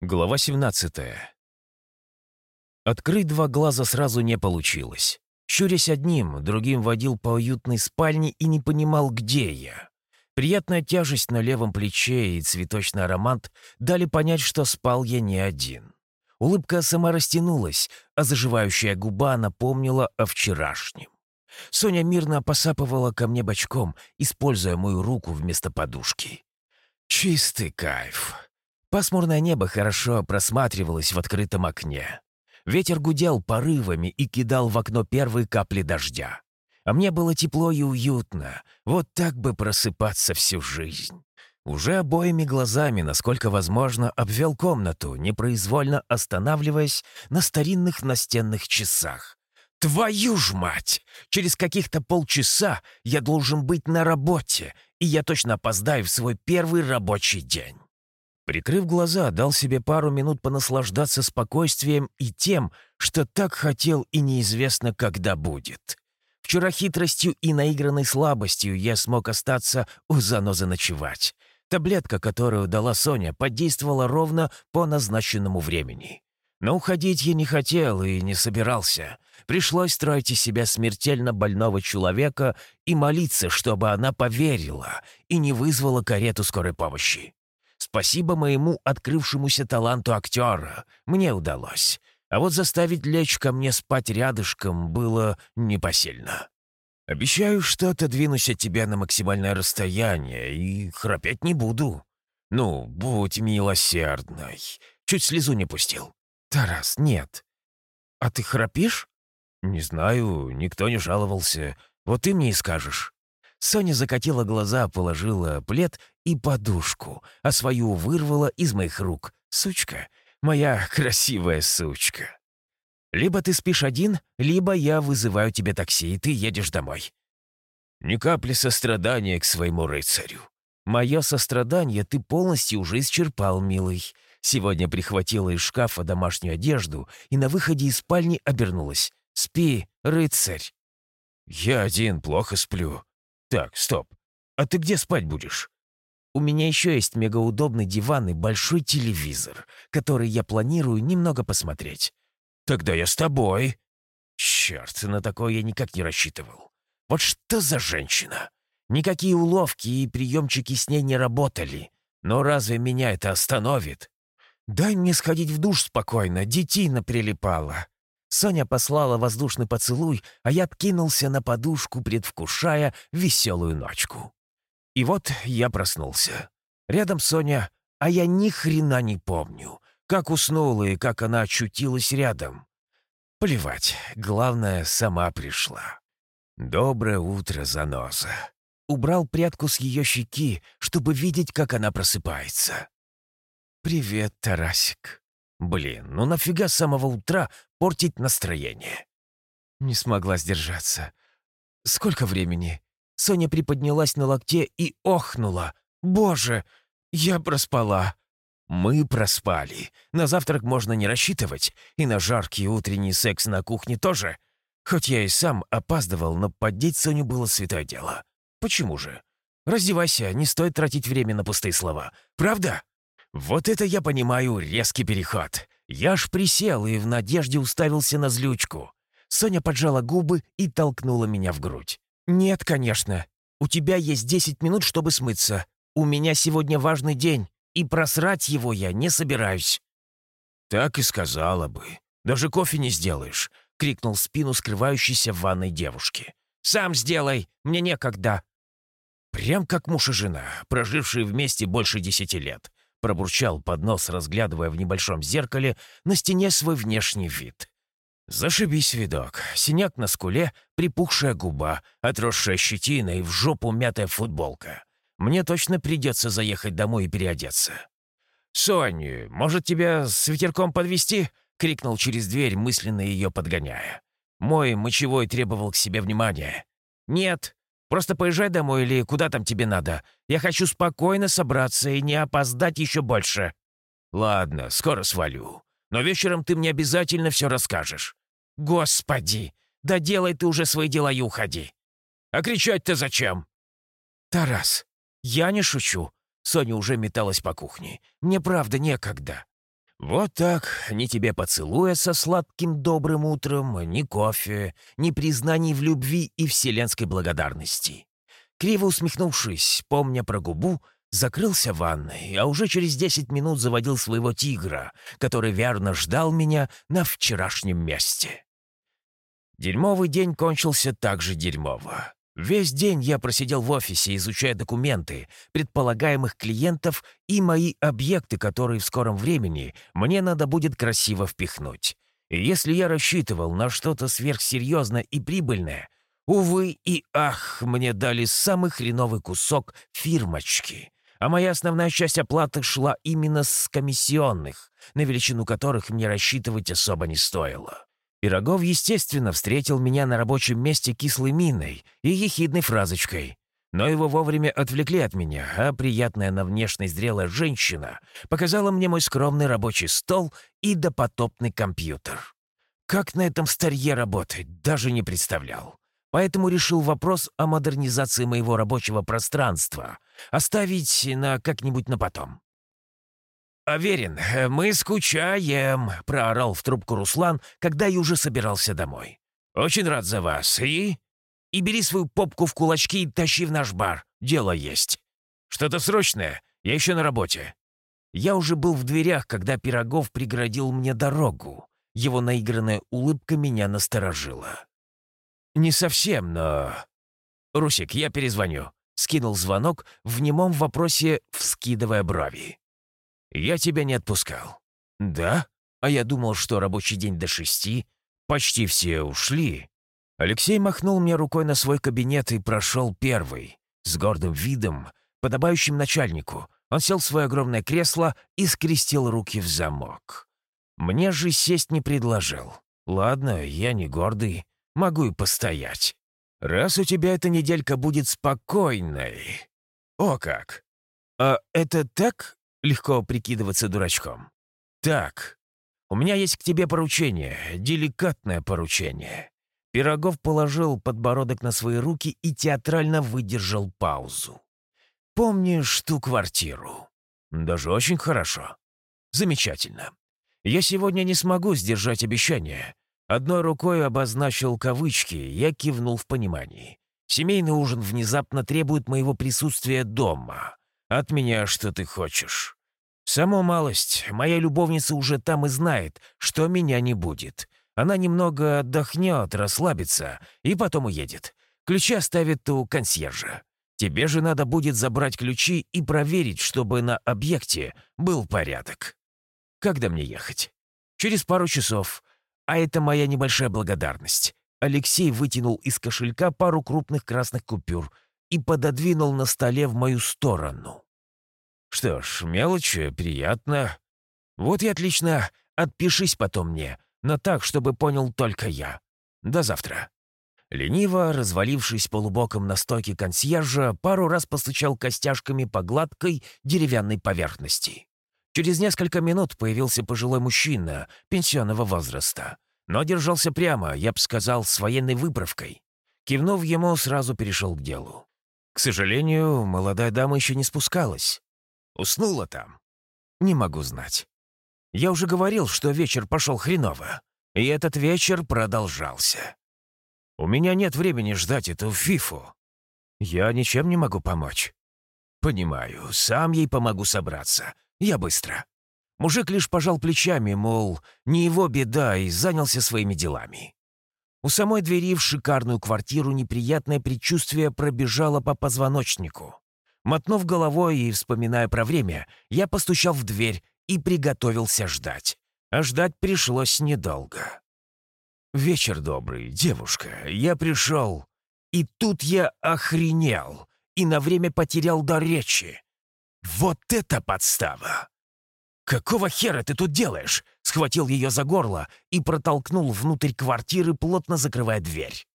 Глава 17. Открыть два глаза сразу не получилось. Щурясь одним, другим водил по уютной спальне и не понимал, где я. Приятная тяжесть на левом плече и цветочный аромат дали понять, что спал я не один. Улыбка сама растянулась, а заживающая губа напомнила о вчерашнем. Соня мирно посапывала ко мне бочком, используя мою руку вместо подушки. Чистый кайф. Пасмурное небо хорошо просматривалось в открытом окне. Ветер гудел порывами и кидал в окно первые капли дождя. А мне было тепло и уютно. Вот так бы просыпаться всю жизнь. Уже обоими глазами, насколько возможно, обвел комнату, непроизвольно останавливаясь на старинных настенных часах. «Твою ж мать! Через каких-то полчаса я должен быть на работе, и я точно опоздаю в свой первый рабочий день». Прикрыв глаза, дал себе пару минут понаслаждаться спокойствием и тем, что так хотел и неизвестно, когда будет. Вчера хитростью и наигранной слабостью я смог остаться у занозы ночевать. Таблетка, которую дала Соня, подействовала ровно по назначенному времени. Но уходить я не хотел и не собирался. Пришлось строить из себя смертельно больного человека и молиться, чтобы она поверила и не вызвала карету скорой помощи. Спасибо моему открывшемуся таланту актера. Мне удалось. А вот заставить лечь ко мне спать рядышком было непосильно. Обещаю, что отодвинусь от тебя на максимальное расстояние и храпеть не буду. Ну, будь милосердной. Чуть слезу не пустил. Тарас, нет. А ты храпишь? Не знаю, никто не жаловался. Вот ты мне и скажешь. Соня закатила глаза, положила плед и подушку, а свою вырвала из моих рук. Сучка, моя красивая сучка. Либо ты спишь один, либо я вызываю тебе такси, и ты едешь домой. Ни капли сострадания к своему рыцарю. Мое сострадание ты полностью уже исчерпал, милый. Сегодня прихватила из шкафа домашнюю одежду и на выходе из спальни обернулась. «Спи, рыцарь!» «Я один плохо сплю. Так, стоп. А ты где спать будешь?» У меня еще есть мегаудобный диван и большой телевизор, который я планирую немного посмотреть. Тогда я с тобой. Черт, на такое я никак не рассчитывал. Вот что за женщина? Никакие уловки и приемчики с ней не работали. Но разве меня это остановит? Дай мне сходить в душ спокойно, детина прилипала. Соня послала воздушный поцелуй, а я откинулся на подушку, предвкушая веселую ночку. И вот я проснулся. Рядом Соня, а я ни хрена не помню, как уснула и как она очутилась рядом. Плевать, главное, сама пришла. «Доброе утро, заноза!» Убрал прядку с ее щеки, чтобы видеть, как она просыпается. «Привет, Тарасик!» Блин, ну нафига с самого утра портить настроение? Не смогла сдержаться. Сколько времени? Соня приподнялась на локте и охнула. «Боже, я проспала!» Мы проспали. На завтрак можно не рассчитывать. И на жаркий утренний секс на кухне тоже. Хоть я и сам опаздывал, но поддеть Соню было святое дело. Почему же? Раздевайся, не стоит тратить время на пустые слова. Правда? Вот это я понимаю резкий переход. Я ж присел и в надежде уставился на злючку. Соня поджала губы и толкнула меня в грудь. «Нет, конечно. У тебя есть десять минут, чтобы смыться. У меня сегодня важный день, и просрать его я не собираюсь». «Так и сказала бы. Даже кофе не сделаешь», — крикнул в спину скрывающейся в ванной девушки. «Сам сделай, мне некогда». Прям как муж и жена, прожившие вместе больше десяти лет. Пробурчал под нос, разглядывая в небольшом зеркале на стене свой внешний вид. Зашибись видок. Синяк на скуле, припухшая губа, отросшая щетина и в жопу мятая футболка. Мне точно придется заехать домой и переодеться. «Сонь, может, тебя с ветерком подвести? крикнул через дверь, мысленно ее подгоняя. Мой мочевой требовал к себе внимания. «Нет, просто поезжай домой или куда там тебе надо. Я хочу спокойно собраться и не опоздать еще больше». «Ладно, скоро свалю. Но вечером ты мне обязательно все расскажешь». «Господи! Да делай ты уже свои дела и уходи!» «А кричать-то зачем?» «Тарас, я не шучу». Соня уже металась по кухне. «Мне правда некогда». Вот так, ни тебе поцелуя со сладким добрым утром, ни кофе, ни признаний в любви и вселенской благодарности. Криво усмехнувшись, помня про губу, закрылся в ванной, а уже через десять минут заводил своего тигра, который верно ждал меня на вчерашнем месте. Дерьмовый день кончился так же дерьмово. Весь день я просидел в офисе, изучая документы, предполагаемых клиентов и мои объекты, которые в скором времени мне надо будет красиво впихнуть. И если я рассчитывал на что-то сверхсерьезное и прибыльное, увы и ах, мне дали самый хреновый кусок фирмочки. А моя основная часть оплаты шла именно с комиссионных, на величину которых мне рассчитывать особо не стоило. Пирогов, естественно, встретил меня на рабочем месте кислой миной и ехидной фразочкой. Но его вовремя отвлекли от меня, а приятная на внешность зрелая женщина показала мне мой скромный рабочий стол и допотопный компьютер. Как на этом старье работать, даже не представлял. Поэтому решил вопрос о модернизации моего рабочего пространства оставить на как-нибудь на потом. «Аверин, мы скучаем», — проорал в трубку Руслан, когда я уже собирался домой. «Очень рад за вас. И...» «И бери свою попку в кулачки и тащи в наш бар. Дело есть. Что-то срочное. Я еще на работе». Я уже был в дверях, когда Пирогов преградил мне дорогу. Его наигранная улыбка меня насторожила. «Не совсем, но...» «Русик, я перезвоню», — скинул звонок в немом вопросе, вскидывая брови. «Я тебя не отпускал». «Да? А я думал, что рабочий день до шести. Почти все ушли». Алексей махнул мне рукой на свой кабинет и прошел первый. С гордым видом, подобающим начальнику, он сел в свое огромное кресло и скрестил руки в замок. Мне же сесть не предложил. Ладно, я не гордый, могу и постоять. Раз у тебя эта неделька будет спокойной. О как! А это так легко прикидываться дурачком. «Так, у меня есть к тебе поручение, деликатное поручение». Пирогов положил подбородок на свои руки и театрально выдержал паузу. «Помнишь ту квартиру?» «Даже очень хорошо. Замечательно. Я сегодня не смогу сдержать обещание». Одной рукой обозначил кавычки, я кивнул в понимании. Семейный ужин внезапно требует моего присутствия дома. От меня что ты хочешь? Саму малость. Моя любовница уже там и знает, что меня не будет. Она немного отдохнет, расслабится и потом уедет. Ключи оставит у консьержа. Тебе же надо будет забрать ключи и проверить, чтобы на объекте был порядок. Когда мне ехать? Через пару часов. А это моя небольшая благодарность. Алексей вытянул из кошелька пару крупных красных купюр — и пододвинул на столе в мою сторону. «Что ж, мелочи, приятно. Вот и отлично. Отпишись потом мне, но так, чтобы понял только я. До завтра». Лениво, развалившись полубоком на стойке консьержа, пару раз постучал костяшками по гладкой деревянной поверхности. Через несколько минут появился пожилой мужчина пенсионного возраста, но держался прямо, я бы сказал, с военной выправкой. Кивнув ему, сразу перешел к делу. К сожалению, молодая дама еще не спускалась. Уснула там. Не могу знать. Я уже говорил, что вечер пошел хреново. И этот вечер продолжался. У меня нет времени ждать эту фифу. Я ничем не могу помочь. Понимаю, сам ей помогу собраться. Я быстро. Мужик лишь пожал плечами, мол, не его беда, и занялся своими делами. У самой двери в шикарную квартиру неприятное предчувствие пробежало по позвоночнику. Мотнув головой и вспоминая про время, я постучал в дверь и приготовился ждать. А ждать пришлось недолго. «Вечер добрый, девушка. Я пришел. И тут я охренел и на время потерял до речи. Вот это подстава! «Какого хера ты тут делаешь?» Схватил ее за горло и протолкнул внутрь квартиры, плотно закрывая дверь.